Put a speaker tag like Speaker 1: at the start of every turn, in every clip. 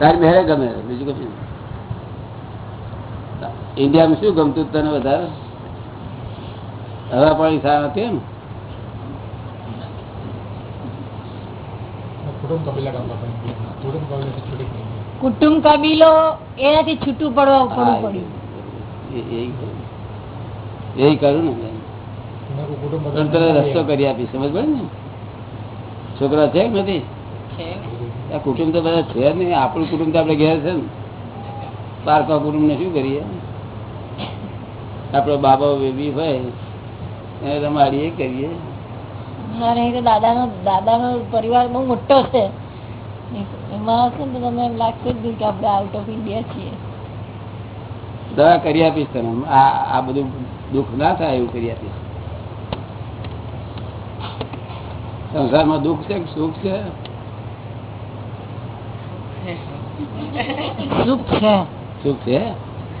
Speaker 1: તારી મેરે ગમે બીજું કશું ઇન્ડિયામાં શું ગમતું તને વધારે? હવા પાણી સારા નથી એમ?
Speaker 2: કુટુંબ કબીલા
Speaker 3: એનાથી છૂટું પડવા પડવું પડ્યું.
Speaker 1: એ- કરું. ને રસ્તો કરી આપી સમજ પડે ને? છોકરા છે નથી? આ કુટુંબ તો બધા છે નહીં. આપણું કુટુંબ તો આપણે ઘેર છે ને. પારકા કુટુંબ ને શું કરીએ? આપણો બાબા બેબી હોય એને રમાડીએ કરીએ.
Speaker 3: એ તો દાદાનો દાદાનો પરિવાર બહુ મોટો છે. એમાં હશે ને તમને એમ લાગશે જ કે આપણે આઉટ ઓફ ઇન્ડિયા છીએ.
Speaker 1: દવા કરી આપીશ તમે આ આ બધું દુઃખ ના થાય એવું કરી આપીશ. સંસારમાં દુઃખ છે કે સુખ છે?
Speaker 3: સુખ છે.
Speaker 1: સુખ છે?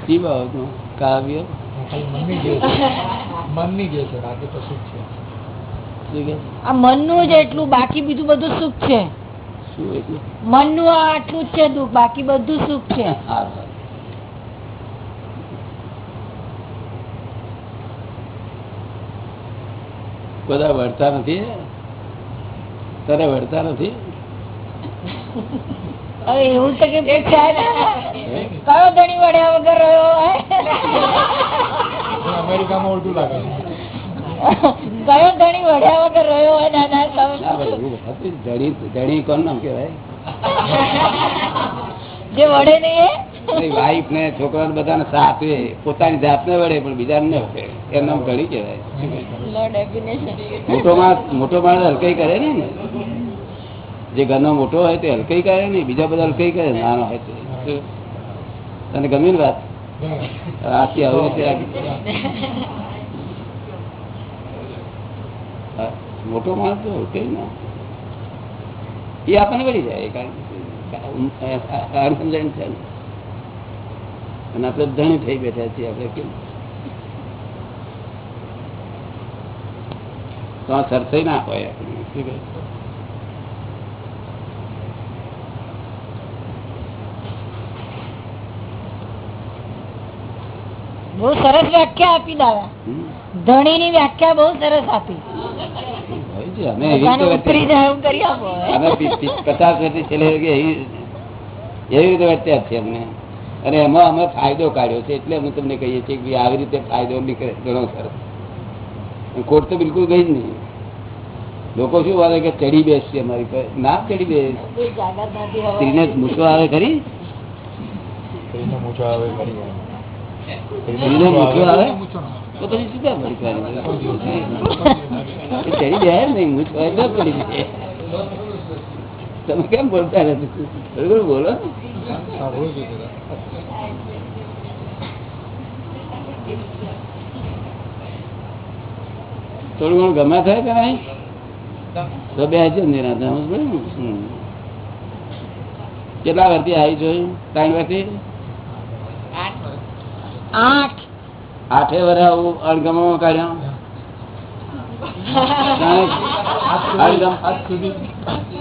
Speaker 1: શી બાબતનું? કાવ્ય?
Speaker 2: ખાલી જે છે. જે છે. બાકી તો સુખ છે.
Speaker 1: શું કે?
Speaker 3: આ મનનું જ એટલું બાકી બીજું બધું સુખ છે.
Speaker 1: શું એટલું?
Speaker 3: મનનું આ આટલું જ છે દુઃખ બાકી બધું સુખ છે.
Speaker 1: બધા વળતા નથી? તારે વળતા નથી?
Speaker 3: હવે એવું તો કે ને. કયો ધણી વડ્યા વગર રહ્યો હોય?
Speaker 2: અમેરિકામાં ઉલટું લાગે
Speaker 3: કયો ધણી વડ્યા વગર રહ્યો હોય
Speaker 1: ના હતું. ધણી ધણી કોણ નામ કેવાય
Speaker 3: જે વડે નહીં
Speaker 1: વાઈફ ને છોકરા બધા સાચવે પોતાની જાતને વડે પણ બીજાને ને વળે એનું નામ ધણી કહેવાય. મોટો માણસ મોટો માણસ હલકાઈ કરે ને જે ઘરનો મોટો હોય તે હલકાઈ કરે ને બીજા બધા હલકાઈ કરે નાનો હોય તે. તને ગમી ને વાત? આથી હવે છે આ- હા, મોટો માણસ તો હલકાઈ ને. એ આપણને વળી જાય કારણ છે અને આપણે ધણી થઈ બેઠા છીએ આપણે કેમ? તો આ સરસઈ ના હોય આપણે
Speaker 3: બહુ સરસ વ્યાખ્યા આપી દાદા. ધણી ની વ્યાખ્યા બહુ સરસ આપી.
Speaker 1: અને એમાં અમે ફાયદો કાઢ્યો છે એટલે અમે તમને કહીએ છીએ કે આવી રીતે ફાયદો નીકળે ઘણો સરસ. ખોટ તો બિલકુલ ગઈ જ નહીં. લોકો શું વાગે કે ચડી બેસશે અમારી પર. ના ચડી બેસ. સ્ત્રીને મૂછો આવે ખરી?
Speaker 2: સ્ત્રીને મૂછો આવે કરી
Speaker 1: આવે. તો પછી શું કામ? ચડી જાય નહીં જાય તમે કેમ બોલતા નથી બરોબર બોલો. થોડું ઘણું ગમે થાય કે નહીં તો બે હજાર નિરાશ સમજ પડે ને? હમ. કેટલા વર્ષથી આવી જોયું ત્રણ વર્ષથી
Speaker 3: આઠ.
Speaker 1: આઠે વર્ષ આવું અણગમો કાઢ્યો.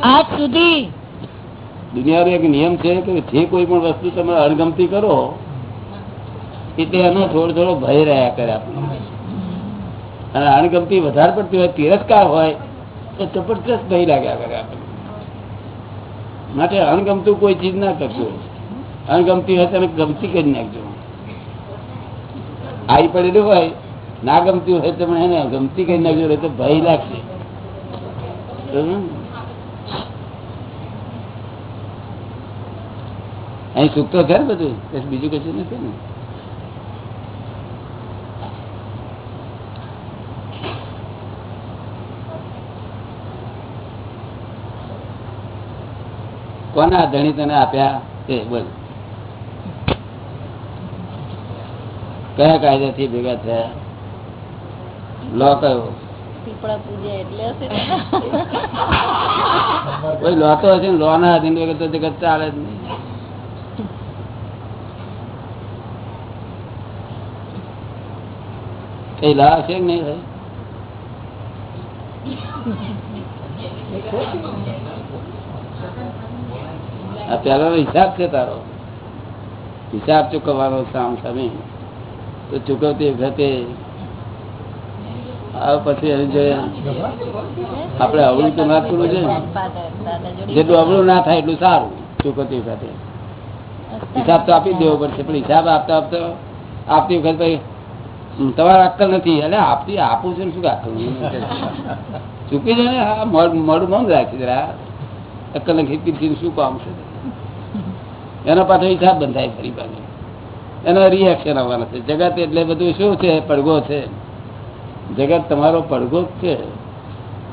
Speaker 2: આજ સુધી.
Speaker 1: દુનિયાનો એક નિયમ છે કે જે કોઈ પણ વસ્તુ તમે અણગમતી કરો એટલે એનો થોડો થોડો ભય રહ્યા કરે આપણને. અને અણગમતી વધારે પડતી હોય તિરસ્કાર હોય તો જબરજસ્ત ભય લાગ્યા કરે આપણને. માટે અણગમતું કોઈ ચીજ ના કરજો અણગમતી હોય તમે ગમતી કરી નાખજો. આવી પડેલું હોય, ના ગમતી હોય તો એને ગમતી કઈ નાખજો હોય તો ભય લાગશે. અહીં સુખ તો છે બધું બીજું કશું નથી ને? કોના ધણી તને આપ્યા તે બોલ. કયા કાયદાથી ભેગા થયા? લો કયો. કોઈ લો તો હશે લો ના અધીન વગર તો જગત ચાલે જ નહીં. કઈ લાવ હશે કે નહીં આ પહેલાનો હિસાબ છે તારો. હિસાબ ચૂકવવાનો સામ સામે. તો ચૂકવતી વખતે આ પછી આપણે અવળું તો ના કરવું છે જેટલું અવળું ના થાય એટલું સારું ચૂકવતી વખતે. હિસાબ તો આપી દેવો પડશે, પણ હિસાબ આપતા આપતા આપતી વખત ભાઈ તમારા અક્કલ નથી. એટલે આપતી આપું છું શું અક્કલ ચૂકી જાય ને, હા મોડું બંધ રાખી જરા? અક્કલ ને ખીચી શું કામ છે? એના પાછો હિસાબ બંધાય ફરી પાછો એનો રિએક્શન આવવાના છે. જગત એટલે બધું શું છે? પડઘો છે. જગત તમારો પડઘો જ છે.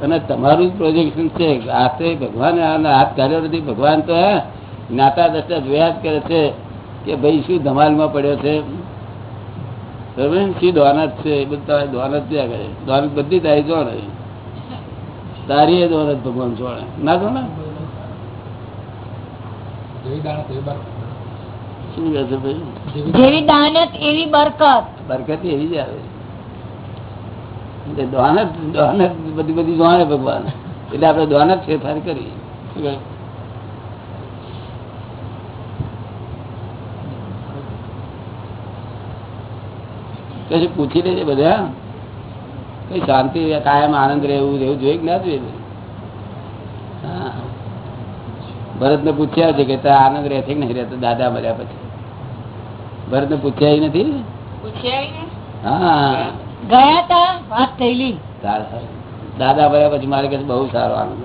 Speaker 1: અને તમારું જ પ્રોજેક્શન છે. હાથે ભગવાન હાથ કાઢ્યો નથી. ભગવાન તો હે નાતા દશા જોયા કરે છે કે ભાઈ શું ધમાલમાં પડ્યો છે. ને? શી દોનત છે? એ બધું તારે દોનત ત્યાં કરે. દોનત બધી તારી જોડે. તારી એ દોનત ભગવાન જોડે. ના જો ને
Speaker 2: જેવી દાણા તેવી બરકત.
Speaker 1: શું કહે છે ભાઈ?
Speaker 2: જેવી
Speaker 3: જેવી દાનત એવી બરકત.
Speaker 1: બરકત એવી જ આવે. એટલે દોનત દોનત બધી બધી જોણે ભગવાન. એટલે આપણે દોનત ફેરફાર કરી કશું પૂછી લેજે બધા. કઈ શાંતિ કાયમ આનંદ રહેવું રહેવું જોઈએ કે ના જોઈએ? હા. ભરત ને પૂછ્યા છે કે આનંદ રહે છે કે નહીં રહેતો? દાદા મર્યા પછી. ભરત ને? પૂછ્યા નથી દાદા ભર્યા પછી મારે કે બહુ સારો આનંદ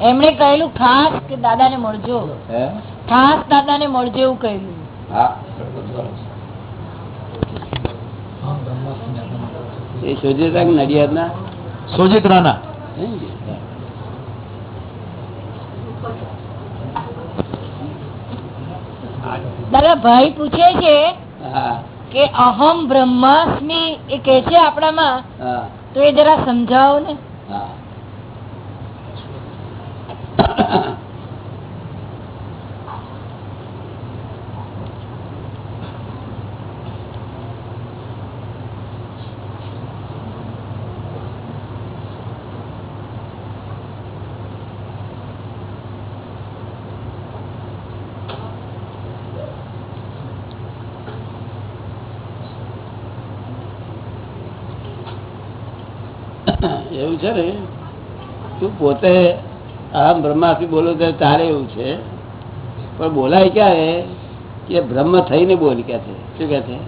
Speaker 3: એમણે કહેલું ખાસ કે દાદાને મળજો.
Speaker 1: હે?
Speaker 3: ખાસ દાદાને મળજો એવું કહેલું.
Speaker 1: હા. એ શોધી નડિયાદ ના
Speaker 4: સોજિત્રાના
Speaker 3: દાદા ભાઈ પૂછે છે કે અહમ બ્રહ્માસ્મિ એ કે છે આપણામાં? તો એ જરા સમજાવો ને.
Speaker 1: હા એવું છે ને તું પોતે અહમ બ્રહ્માથી બોલો તો તારે એવું છે? પણ બોલાય ક્યારે? કે બ્રહ્મ થઈને બોલ કે છે? શું કે છે?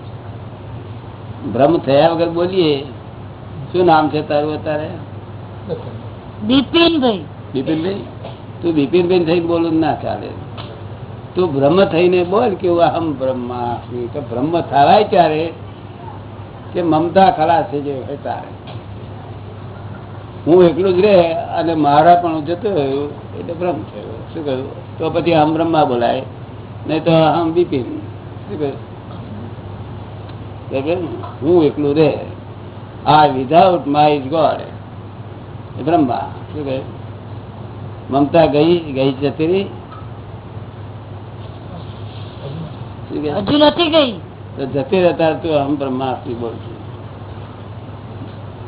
Speaker 1: બ્રહ્મ થયા વગર બોલીએ? શું નામ છે તારું અત્યારે?
Speaker 3: બિપિનભાઈ.
Speaker 1: બિપિનભાઈ? તું બિપિનભાઈ થઈને બોલું ના ચાલે. તું બ્રહ્મ થઈને બોલ કે અહમ બ્રહ્મા કે બ્રહ્મ થવાય ક્યારે? કે મમતા ખલાસ છે જે તારે. હું એકલું જ રે અને મારા પણ જતો રહ્યો એટલે બ્રહ્મ થયો. શું કહ્યું તો પછી હમ બ્રહ્મા બોલાય નહીં તો હમ બિપિન શું કહ્યું હું એકલું રે આ વિધાઉટ માય ઇઝ ગોડ એ બ્રહ્મા. શું કહ્યું મમતા ગઈ ગઈ જતી રહી. કહે?
Speaker 3: હજુ નથી ગઈ?
Speaker 1: તો જતી રહેતા તું હમ બ્રહ્માસ્મિ બોલ છું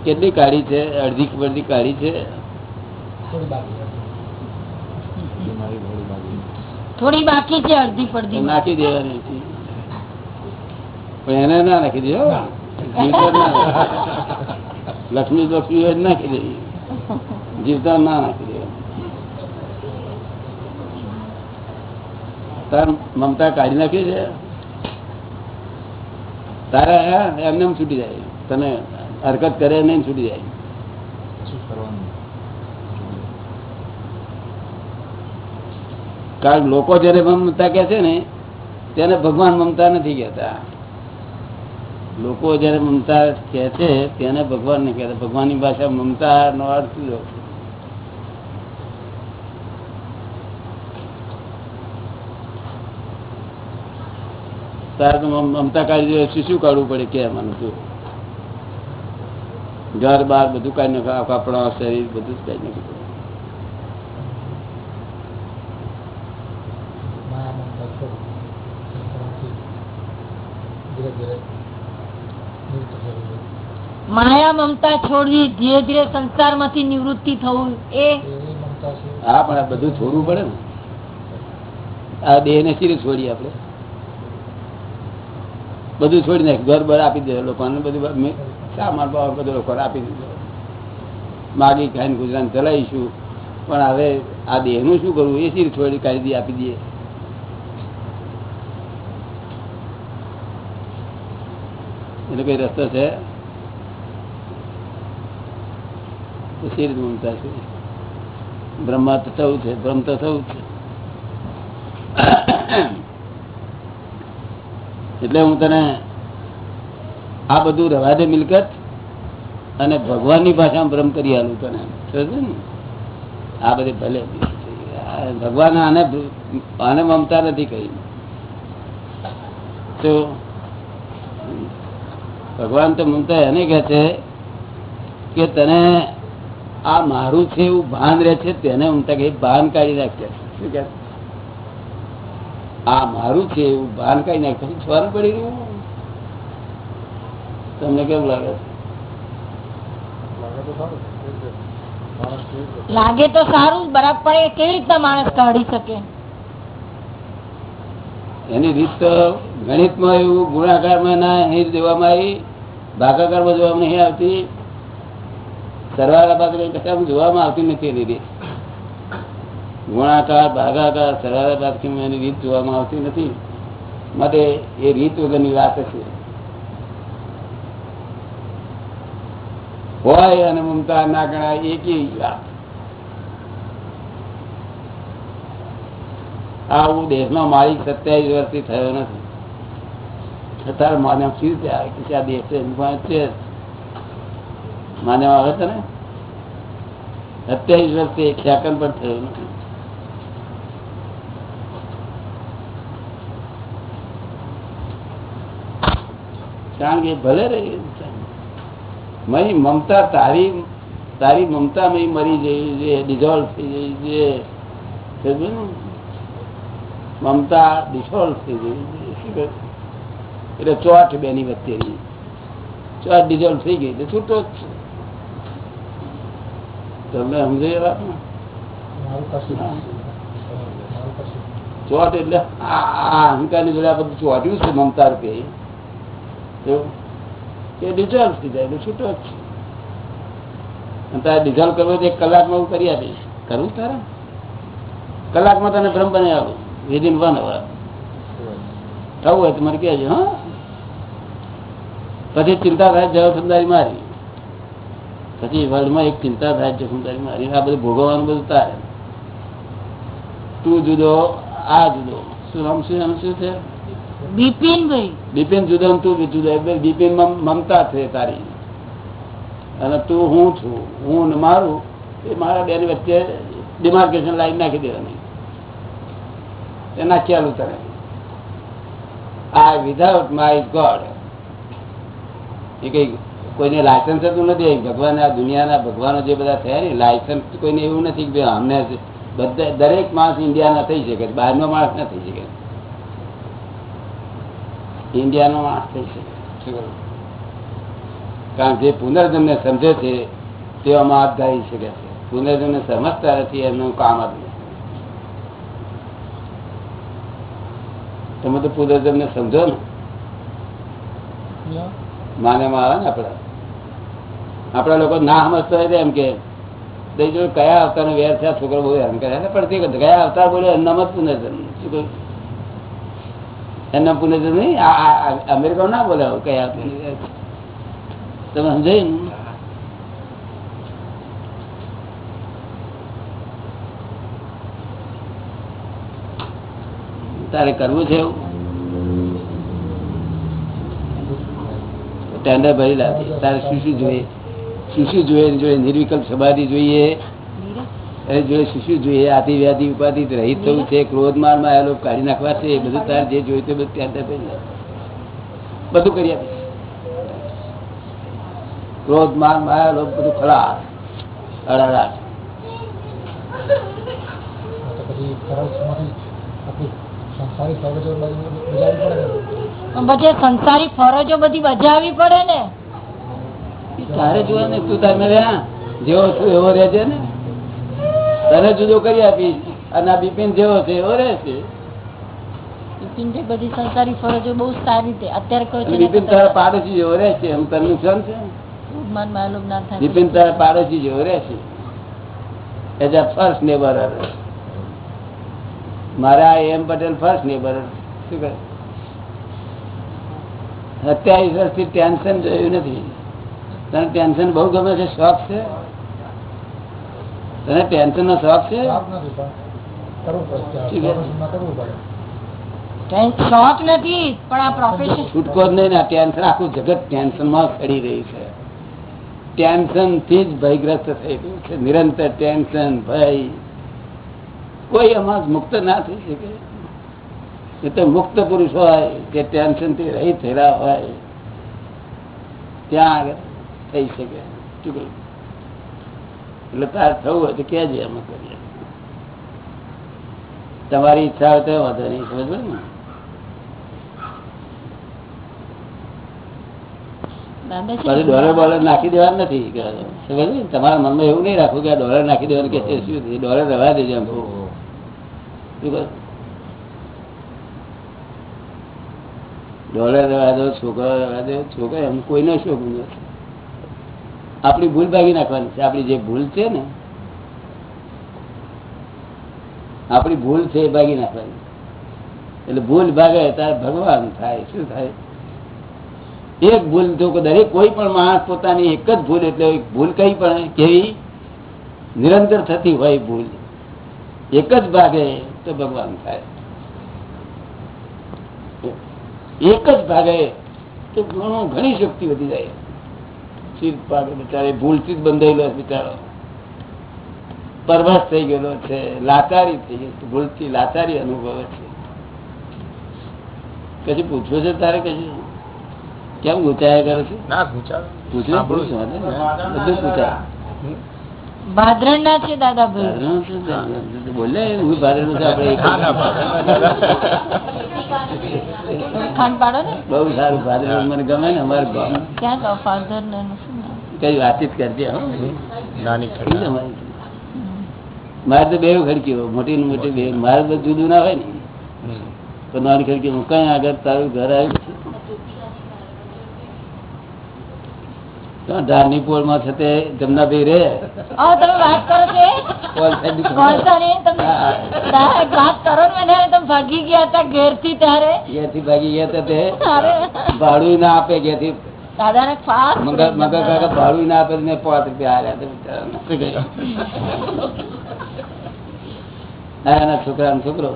Speaker 1: કેટલી કાઢી છે? અડધી પડધી કાઢી છે?
Speaker 2: થોડી બાકી છે.
Speaker 3: થોડી બાકી. છે અડધી પડધી.
Speaker 1: નાખી દેવાની. પણ એને ના નાખી દે જીવતા ના નાખી. લક્ષ્મી લક્ષ્મી નાખી દે. જીવતા ના નાખી દે. તાર મમતા કાઢી નાખી છે? તારે એમને છૂટી જાય. તને હરકત કરે નહીં છૂટી જાય. કારણ લોકો જયારે મમતા કે છે ને તેને ભગવાન મમતા નથી કહેતા. લોકો જયારે મમતા કે છે તેને ભગવાન નહીં કહેતા. ભગવાનની ભાષા મમતા નો અર્થ શું તારે તો મમતા કાઢી શું શું કાઢવું પડે? કે મને તું ઘર બાર બધું કાઢી નાખો કપડા શરીર બધું જ કાઢી નાખ્યું
Speaker 2: માયા મમતા છોડી. ધીરે ધીરે
Speaker 3: સંસાર છોડવી સંસારમાંથી નિવૃત્તિ થવું એ
Speaker 1: હા પણ આ બધું છોડવું પડે ને. આ દેહ ને સીરી છોડીએ આપણે? બધું છોડી નાખ ઘર બર આપી દે લોકોને બધું સામાન બામાન બધું લોકોને આપી દીધો. માગી ખાઈને ગુજરાન ચલાવીશું. પણ હવે આ દેહનું શું કરવું? એ સીર થોડી કાયદી આપી દઈએ. એટલે કઈ રસ્તો છે? સી મમતા છે. બ્રહ્મા તો થવું છે, બ્રહ્મ તો થવું છે. એટલે હું તને આ બધું રવાદે મિલકત અને ભગવાનની ભાષામાં ભ્રમ કરી આલું તને. ને? આ બધી ભલે ભગવાન આને આને મમતા નથી કહી તો ભગવાન તો મમતા એને કહે છે કે તને આ મારું છે એવું ભાન રહે છે તેને મમતા કહી, ભાન કાઢી નાખે શું કે આ મારું છે એવું ભાન કાઢી નાખે છોર પડી રહ્યું? તમને કેવું લાગે?
Speaker 2: રીતે?
Speaker 3: લાગે તો સારું બરાબર પણ એ કેવી રીતના માણસ કાઢી શકે?
Speaker 1: એની રીત તો ગણિતમાં એવું ગુણાકારમાં ના અહીં દેવામાં આવી ભાગાકારમાં જોવામાં નહીં આવતી. સરવાળા ભાગ કશામાં જોવામાં આવતી નથી એની રીત. ગુણાકાર ભાગાકાર સરવાળા બાદ એની રીત જોવામાં આવતી નથી. માટે એ રીત વગરની વાત છે. હોય અને મમતા ના ગણાય, એ કેવી દેશનો માલિક સત્યાવીસ વર્ષથી થયો નથી. છતાં માનવ કેવી ત્યાં કે આ દેશ છે. માનવ આવે છે ને? સત્યાવીસ વર્ષથી એક સેકન્ડ પણ થયું નથી. કારણ કે ભલે રહી મય મમતા તારી તારી મમતા મય મરી જઈ છે ડિઝોલ્વ થઈ જઈ છે મમતા ડિઝોલ્વ થઈ શું એટલે ચોટ બેની વચ્ચેની ચોટ ડિઝોલ્વ થઈ ગઈ, એટલે છૂટો જ છે તમને સમજાય વાત ને? ચોટ એટલે આ આ અહંકારની જોડે આ બધું ચોટ્યું છે મમતા રૂપે? એ ડિઝોલ્વ થઈ જાય, એટલે છૂટો જ છે. તારે ડિઝોલ્વ કરવો એક કલાકમાં હું કરી આપીશ. કરવું તારે? કલાકમાં તને ભ્રમ બને આવું વિધિન વન અવર થવું હોય તો મને કહેજો, હા? પછી ચિંતા થાય જવાબદારી મારી. પછી વર્લ્ડમાં એક ચિંતા થાય જવાબદારી મારી. આ બધું ભોગવવાનું બધું તારે. તું જુદો, આ જુદો. શું નામ શું નામ શું છે?
Speaker 3: બિપિનભાઈ.
Speaker 1: બિપિન જુદો તું જુદો. બિપિન મમતા છે તારી. અને તું હું છું. હું ને મારું. એ મારા બેન વચ્ચે ડિમાર્કેશન લાઈન નાખી દેવાની. એ નાખ્યાલું તને આ વિધાઉટ માય ગોડ એ કઈ કોઈને લાયસન્સ હતું નથી. ભગવાન આ દુનિયાના ભગવાનો જે બધા થયા ને લાયસન્સ કોઈને એવું નથી કે અમને બધા દરેક માણસ ઇન્ડિયાના થઈ શકે બહારનો માણસ ના થઈ શકે. ઇન્ડિયાનો થઈ શકે કારણ કે પુનર્જન્મને સમજે છે હાથ ધારી શકે છે પુનર્જન્મને સમજતા નથી, એમનું કામ જ તમે તો પુનર્જન્મને સમજો ને.
Speaker 2: માને
Speaker 1: માનેમાં આવે ને આપડા આપડા લોકો ના સમજતા હોય તો એમ કે કયા અવતારનો વેર છે? છોકરો બહુ એમ કરે છે. પણ તે કયા અવતાર બોલ્યો એમનામ જ પુનર્જન્મ શું કહ્યું? એમના તો નહીં અમેરિકા ના બોલે કયા. તમે સમજાયું તારે કરવું છે ટેન્ડર ભરી લાવી તારે શું શું જોઈએ? શું શું જોઈએ જોઈએ? નિર્વિકલ્પ સમાધિ જોઈએ? એની જોડે શું શું જોઈએ આદિ વ્યાધિ ઉપાધિ રહિત થવું છે ક્રોધ મારમાં આવેલો કાઢી નાખવા છે એ બધું તારે જે જોયું તે બધું ટેન્ડર બધું કરી આપીશ. ક્રોધ મારમાં આવેલો બધું ખલાસ અડાડાટ.
Speaker 2: તો પછી ફરજમાંથી આપણી સંસારી ફરજો
Speaker 3: બધી બજાવી પડે ને?
Speaker 1: તારે જોવા ને તું તારે જેવો છું એવો રહેજે ને? તને જુદો કરી આપીશ. અને આ બિપિન જેવો છે એવો રહેશે
Speaker 3: બિપિનભાઈ બધી સંસારી ફરજો બહુ સારી રીતે અત્યારે કહો
Speaker 1: અને બિપિન તારા પાડોશી જેવો રહેશે એમ તને નુકસાન છે?
Speaker 3: માન માલુમ ના થાય.
Speaker 1: બિપિન તારા પાડોશી જેવો રહેશે એઝ અ ફર્સ્ટ નેબર મારા એમ પટેલ ફર્સ્ટ નેબર શું કહે? સત્યાવીસ વર્ષથી ટેન્શન જોયું નથી. તને ટેન્શન બહુ ગમે છે? શોખ છે? તને ટેન્શન નો શોખ છે?
Speaker 2: લાભ નથી પણ કરવું પડે
Speaker 1: ઠીક છે.
Speaker 2: પ્રોફેશનમાં કરવું પડે.
Speaker 3: ટેન- શોખ નથી પણ આ પ્રોફેશન
Speaker 1: છૂટકો જ નહીં ટેન્શન આખું જગત ટેન્શનમાં સડી રહી છે. ટેન્શનથી જ ભયગ્રસ્ત થઈ ગયું છે. નિરંતર ટેન્શન ભય. કોઈ એમાં મુક્ત ના થઈ શકે. એ તો મુક્ત પુરુષ હોય જે ટેન્શનથી રહી થયેલા હોય ત્યાં આગળ થઈ શકે. શું કહ્યું? એટલે તાર થવું હોય તો કહેજે અમે કરીએ તમારી ઈચ્છા હોય તો વાંધો નહીં સમજ ને પછી ડોલર બોલર નાખી દેવાનું નથી કે સમજ ને? તમારા મનમાં એવું નહીં રાખવું કે આ ડોલર નાખી દેવાનું કે શું થયું? ડોલર રવા દેજો એમ. ડોલર રવા દો છોકરો રવા દો છોકરો એમ કોઈનો શોખ નથી આપણી ભૂલ ભાગી નાખવાની છે. આપણી જે ભૂલ છે ને, આપણી ભૂલ છે એ ભાગી નાખવાની. એટલે ભૂલ ભાગે ત્યારે ભગવાન થાય. શું થાય? એક ભૂલ કોઈ- દરેક કોઈ પણ માણસ પોતાની એક જ ભૂલ એટલે ભૂલ કઈ પણ કેવી? નિરંતર થતી હોય ભૂલ. એક જ ભાગે તો ભગવાન થાય. એક જ ભાગે તો ઘણું, ઘણી શક્તિ વધી જાય. બિચારે ભૂલથી જ બંધાયેલો બિચારો. પરવશ થઈ ગયેલો છે લાચારી થઈ ગઈ ભૂલથી લાચારી અનુભવે છે. કશું પૂછવું છે તારે કશું? કેમ ગુચાયા કરે છે?
Speaker 4: ના પૂછા
Speaker 1: પૂછવું પૂછવું બધું પૂછાય
Speaker 3: ભાદરણ ના છે દાદાભાઈ
Speaker 1: ભાદરનું બોલે હું ભાદરનું છે આપણે એક જ.
Speaker 4: ના, ના,
Speaker 3: ખાંડ પાડો ને.
Speaker 1: બહુ સારું ભાદરનું મને ગમે ને અમારે
Speaker 3: ક્યાં કહો ફાધર ને એનું શું નામ?
Speaker 1: કઈ વાતચીત કરજે
Speaker 4: નાની
Speaker 1: મારી? તો બે ખડકીઓ હોય મોટી ને મોટી બે. મારે તો જુદું ના હોય ને. તો નાની ખડકી હું કઈ આગળ તારું ઘર આવ્યું છે? ધારની પોળમાં છે તે જમનાભાઈ રે.
Speaker 3: તમે વાત કરો છો ને? ને મને તમે ભાગી ગયા હતા ઘેરથી ત્યારે.
Speaker 1: ઘેરથી ભાગી ગયા હતા તે. ભાડું ના આપે
Speaker 3: ને
Speaker 1: ભાડું આપે પાંચ રૂપિયા છોકરાનો છોકરો.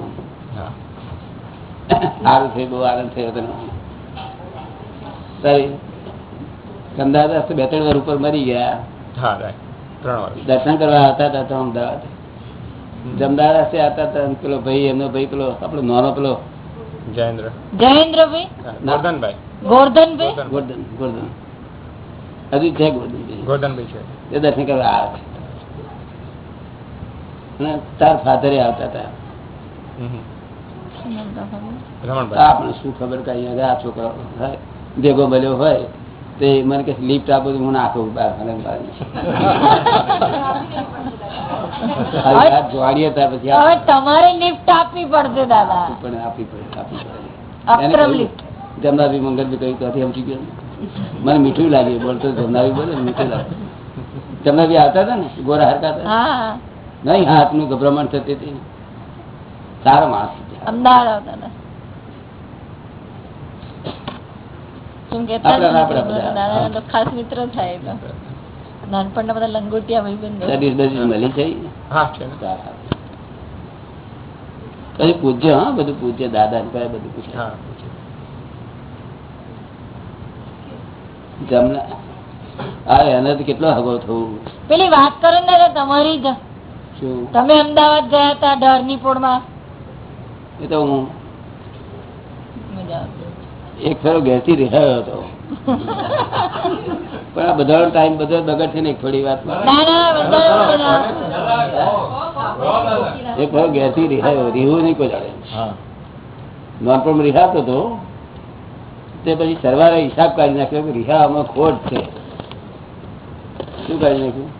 Speaker 1: સારું થયું બહુ આનંદ થયો તને. કંદાદાસ તો બે ત્રણ વાર ઉપર મરી ગયા. દર્શન કરવા આવતા હતા તો અમદાવાદ. જમદાદાસ આવતા હતા પેલો ભાઈ એમનો ભાઈ પેલો આપણો નાનો પેલો.
Speaker 4: જયેન્દ્ર.
Speaker 3: જયેન્દ્રભાઈ?
Speaker 4: હા, ગોરધનભાઈ.
Speaker 3: ગોરધનભાઈ?
Speaker 1: ગોરધન ગોરધન. હજુ છે ગોરધન
Speaker 4: ગોરધનભાઈ છે.
Speaker 1: એ દર્શન કરવા આવે અને તાર ફાધરે આવતા હતા. આપણે શું ખબર કઈ આ છોકરો ભેગો મળ્યો હોય તો એ મને કે લિફ્ટ આપો હું નાખું વાત જોવાડીએ પછી
Speaker 3: હવે તમારે લિફ્ટ આપવી પડશે દાદા.
Speaker 1: પણ આપવી પડે, આપવી પડે. એને મંગલ મંગળભાઈ કહ્યું ત્યાંથી સમજી ગયો. મને મીઠું લાગ્યું બોલતો જમનાભાઈ બોલે મીઠું લાગે જમનાભાઈ આવતા હતા ને ગોરા હરતા હતા?
Speaker 3: હા
Speaker 1: નહીં હાથનું ગભરામણ થતી હતી. સારો માણસ હતો.
Speaker 3: અમદાવાદ આવતા હતા. શું કહેતા
Speaker 1: આપણા
Speaker 3: હતા?
Speaker 1: આપણા બધા.
Speaker 3: દાદાના તો ખાસ મિત્ર થાય નાનપણના બધા લંગોટિયા ભાઈબંધો
Speaker 1: સ્ટડીઝ મળી છે
Speaker 4: હા છે ને.
Speaker 1: કઈ પૂછ્ય હા બધું પૂછ્ય દાદા ને બધું પૂછ્ય જમના આ એને તો કેટલો હગો થવું.
Speaker 3: પેલી વાત કરો ને તમારી જ. તમે અમદાવાદ ગયા હતા ઢારની પોળમાં.
Speaker 1: એ તો હું.
Speaker 3: મજા આવતી.
Speaker 1: એક ફેરો ઘેરથી રિહાયો હતો. પણ આ બધા ટાઈમ બધો બગડ છે ને એક થોડી વાત
Speaker 3: ના ના બધા
Speaker 1: એક ફેરો ઘેરથી રિહાયો રીહવું નહીં કોઈ જાણે
Speaker 4: હા.
Speaker 1: નાનપણમાં રિહાતો હતો. તે પછી સરવારે હિસાબ કાઢી નાખ્યો કે રિહામાં ખોટ છે. શું કાઢી નાખ્યું?